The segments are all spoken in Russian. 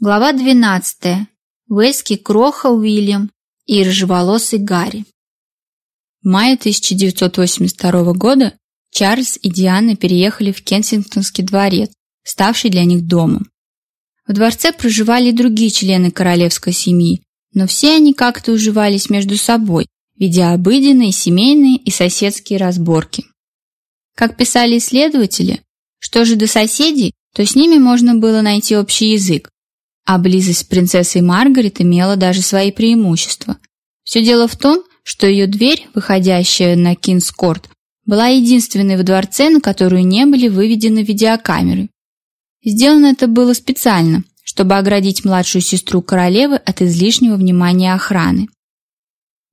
Глава 12. Уэльский кроха Уильям и рыжеволосый Гарри. В мае 1982 года Чарльз и Диана переехали в Кенсингтонский дворец, ставший для них домом. В дворце проживали и другие члены королевской семьи, но все они как-то уживались между собой, ведя обыденные, семейные и соседские разборки. Как писали исследователи, что же до соседей, то с ними можно было найти общий язык, а близость с принцессой Маргарет имела даже свои преимущества. Все дело в том, что ее дверь, выходящая на Кинскорт, была единственной в дворце, на которую не были выведены видеокамеры. Сделано это было специально, чтобы оградить младшую сестру королевы от излишнего внимания охраны.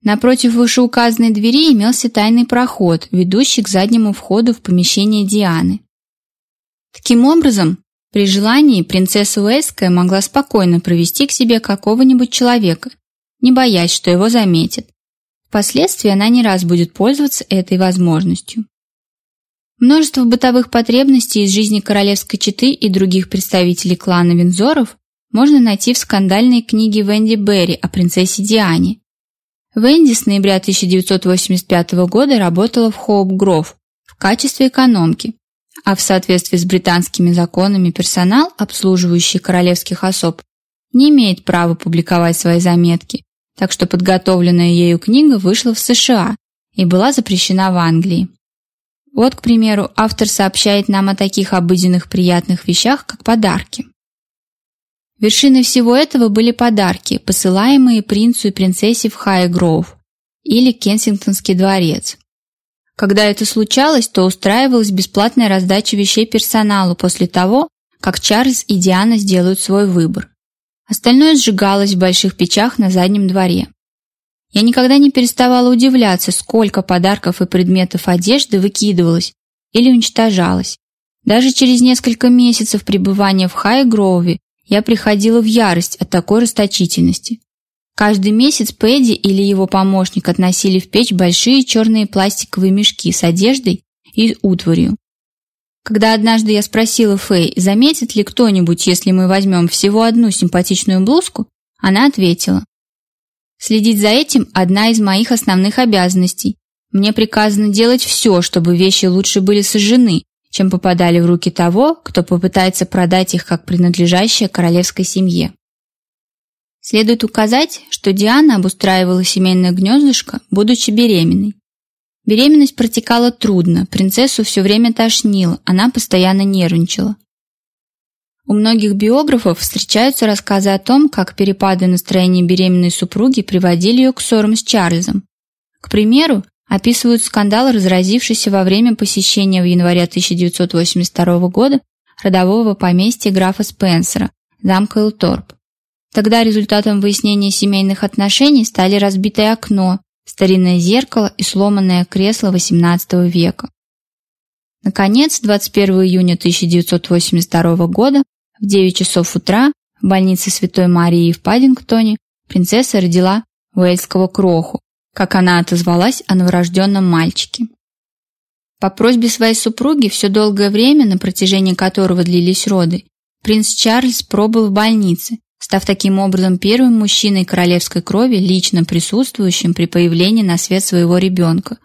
Напротив вышеуказанной двери имелся тайный проход, ведущий к заднему входу в помещение Дианы. Таким образом, при желании принцесса Уэльская могла спокойно провести к себе какого-нибудь человека, не боясь, что его заметят. Впоследствии она не раз будет пользоваться этой возможностью. Множество бытовых потребностей из жизни королевской четы и других представителей клана Винзоров можно найти в скандальной книге Венди Берри о принцессе Диане. Венди с ноября 1985 года работала в Хоуп-Гров в качестве экономки, а в соответствии с британскими законами персонал, обслуживающий королевских особ, не имеет права публиковать свои заметки, так что подготовленная ею книга вышла в США и была запрещена в Англии. Вот, к примеру, автор сообщает нам о таких обыденных приятных вещах, как подарки. Вершиной всего этого были подарки, посылаемые принцу и принцессе в Хайгроув или Кенсингтонский дворец. Когда это случалось, то устраивалась бесплатная раздача вещей персоналу после того, как Чарльз и Диана сделают свой выбор. Остальное сжигалось в больших печах на заднем дворе. Я никогда не переставала удивляться, сколько подарков и предметов одежды выкидывалось или уничтожалось. Даже через несколько месяцев пребывания в Хайгроуве я приходила в ярость от такой расточительности. Каждый месяц Пэдди или его помощник относили в печь большие черные пластиковые мешки с одеждой и утварью. Когда однажды я спросила Фэй, заметит ли кто-нибудь, если мы возьмем всего одну симпатичную блузку, она ответила: Следить за этим одна из моих основных обязанностей. Мне приказано делать все, чтобы вещи лучше были сожжены, чем попадали в руки того, кто попытается продать их как принадлежащее королевской семье. Следует указать, что Диана обустраивала семейное гнездышко, будучи беременной. Беременность протекала трудно, принцессу все время тошнило, она постоянно нервничала. У многих биографов встречаются рассказы о том, как перепады настроения беременной супруги приводили ее к ссорам с Чарльзом. К примеру, описывают скандал, разразившийся во время посещения в январе 1982 года родового поместья графа Спенсера, замка Элторп. Тогда результатом выяснения семейных отношений стали разбитое окно, старинное зеркало и сломанное кресло XVIII века. Наконец, 21 июня 1982 года в 9 часов утра в больнице Святой Марии в Паддингтоне принцесса родила уэльского кроху, как она отозвалась о новорожденном мальчике. По просьбе своей супруги все долгое время, на протяжении которого длились роды, принц Чарльз пробыл в больнице, став таким образом первым мужчиной королевской крови, лично присутствующим при появлении на свет своего ребенка.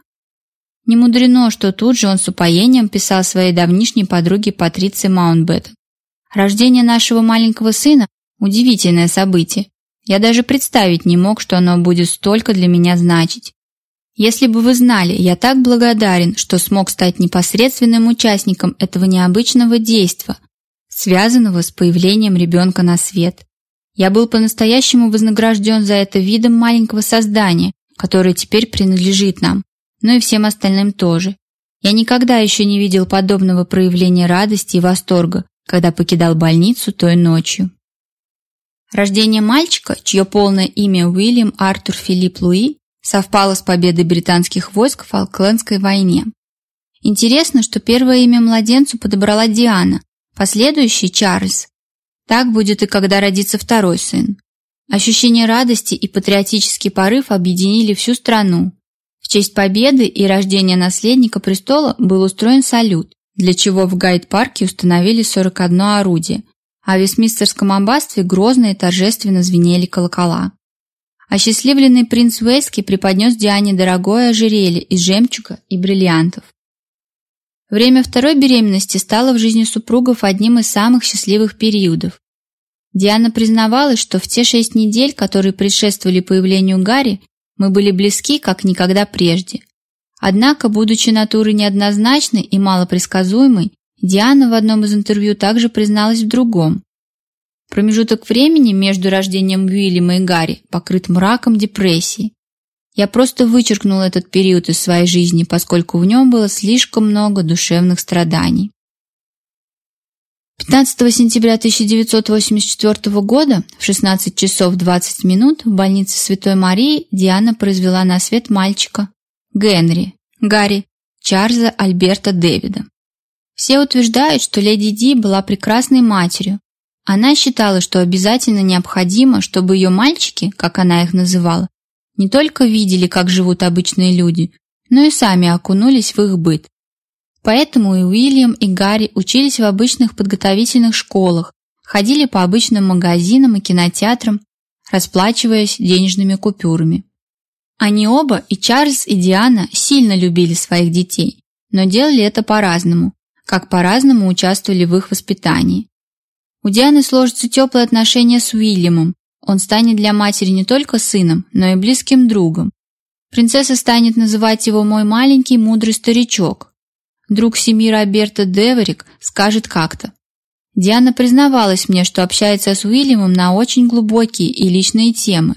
Не мудрено, что тут же он с упоением писал своей давнишней подруге Патриции Маунтбеттен. Рождение нашего маленького сына – удивительное событие. Я даже представить не мог, что оно будет столько для меня значить. Если бы вы знали, я так благодарен, что смог стать непосредственным участником этого необычного действа, связанного с появлением ребенка на свет. Я был по-настоящему вознагражден за это видом маленького создания, которое теперь принадлежит нам, но и всем остальным тоже. Я никогда еще не видел подобного проявления радости и восторга, когда покидал больницу той ночью. Рождение мальчика, чье полное имя Уильям Артур Филипп Луи, совпало с победой британских войск в Фолклендской войне. Интересно, что первое имя младенцу подобрала Диана, последующий Чарльз, так будет и когда родится второй сын. Ощущение радости и патриотический порыв объединили всю страну. В честь победы и рождения наследника престола был устроен салют, для чего в Гайд-парке установили 41 орудие. а в Вестминстерском аббатстве грозно и торжественно звенели колокола. Осчастливленный принц Уэльский преподнес Диане дорогое ожерелье из жемчуга и бриллиантов. Время второй беременности стало в жизни супругов одним из самых счастливых периодов. Диана признавалась, что в те шесть недель, которые предшествовали появлению Гарри, мы были близки, как никогда прежде. Однако, будучи натурой неоднозначной и малопредсказуемой, Диана в одном из интервью также призналась в другом. Промежуток времени между рождением Уильяма и Гарри покрыт мраком депрессии. Я просто вычеркнул этот период из своей жизни, поскольку в нем было слишком много душевных страданий. 15 сентября 1984 года в 16 часов 20 минут в больнице Святой Марии Диана произвела на свет мальчика Генри, Гарри, Чарльза Альберта Дэвида. Все утверждают, что леди Ди была прекрасной матерью. Она считала, что обязательно необходимо, чтобы ее мальчики, как она их называла, не только видели, как живут обычные люди, но и сами окунулись в их быт. Поэтому и Уильям, и Гарри учились в обычных подготовительных школах, ходили по обычным магазинам и кинотеатрам, расплачиваясь денежными купюрами. Они оба, и Чарльз, и Диана, сильно любили своих детей, но делали это по-разному, как по-разному участвовали в их воспитании. У Дианы сложатся теплые отношения с Уильямом, он станет для матери не только сыном, но и близким другом. Принцесса станет называть его «мой маленький мудрый старичок». Друг семьи Роберта Деверик скажет как-то. Диана признавалась мне, что общается с Уильямом на очень глубокие и личные темы.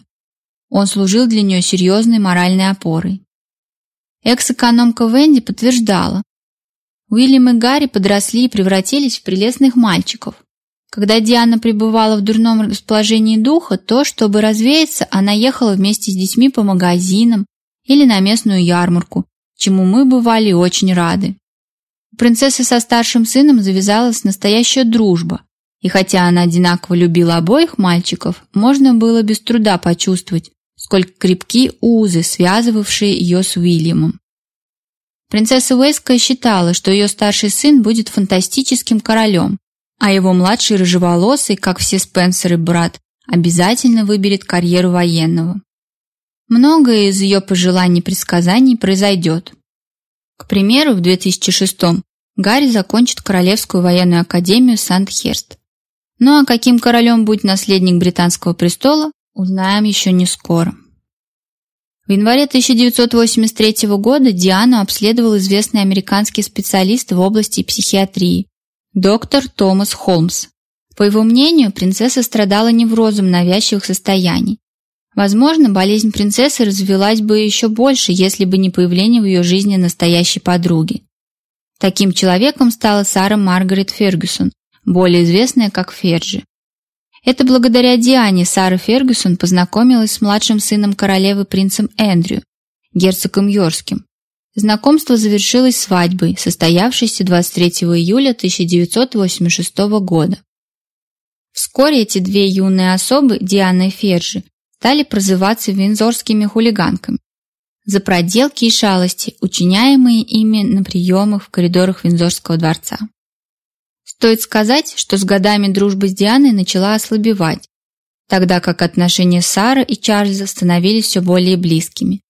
Он служил для нее серьезной моральной опорой. Экс-экономка Венди подтверждала. Уильям и Гарри подросли и превратились в прелестных мальчиков. Когда Диана пребывала в дурном расположении духа, то, чтобы развеяться, она ехала вместе с детьми по магазинам или на местную ярмарку, чему мы бывали очень рады. У принцессы со старшим сыном завязалась настоящая дружба, и хотя она одинаково любила обоих мальчиков, можно было без труда почувствовать, сколько крепки узы, связывавшие ее с Уильямом. Принцесса Уэйская считала, что ее старший сын будет фантастическим королем, а его младший рыжеволосый, как все Спенсеры брат, обязательно выберет карьеру военного. Многое из ее пожеланий и предсказаний произойдет. К примеру, в 2006 Гарри закончит Королевскую военную академию Сандхерст. Ну а каким королем будет наследник британского престола, узнаем еще не скоро. В январе 1983 года Диану обследовал известный американский специалист в области психиатрии доктор Томас Холмс. По его мнению, принцесса страдала неврозом навязчивых состояний. Возможно, болезнь принцессы развилась бы еще больше, если бы не появление в ее жизни настоящей подруги. Таким человеком стала Сара Маргарет Фергюсон, более известная как Ферджи. Это благодаря Диане Сара Фергюсон познакомилась с младшим сыном королевы принцем Эндрю, герцогом Йоркским. Знакомство завершилось свадьбой, состоявшейся 23 июля 1986 года. Вскоре эти две юные особы, Диана и Фержи, стали прозываться винзорскими хулиганками за проделки и шалости, учиняемые ими на приемах в коридорах Винзорского дворца. Стоит сказать, что с годами дружба с Дианой начала ослабевать, тогда как отношения Сары и Чарльза становились все более близкими.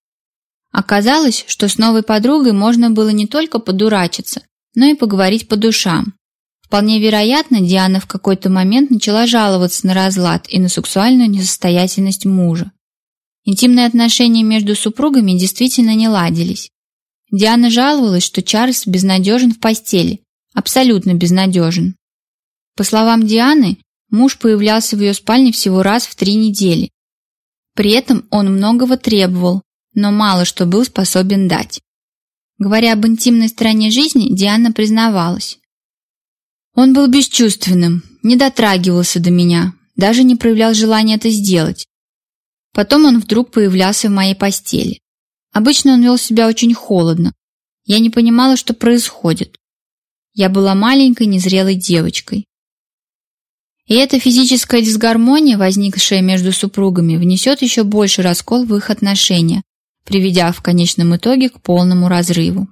Оказалось, что с новой подругой можно было не только подурачиться, но и поговорить по душам. Вполне вероятно, Диана в какой-то момент начала жаловаться на разлад и на сексуальную несостоятельность мужа. Интимные отношения между супругами действительно не ладились. Диана жаловалась, что Чарльз безнадежен в постели, абсолютно безнадежен. По словам Дианы, муж появлялся в ее спальне всего раз в три недели. При этом он многого требовал, но мало что был способен дать. Говоря об интимной стороне жизни, Диана признавалась. Он был бесчувственным, не дотрагивался до меня, даже не проявлял желания это сделать. Потом он вдруг появлялся в моей постели. Обычно он вел себя очень холодно. Я не понимала, что происходит. Я была маленькой, незрелой девочкой. И эта физическая дисгармония, возникшая между супругами, внесет еще больше раскол в их отношения, приведя в конечном итоге к полному разрыву.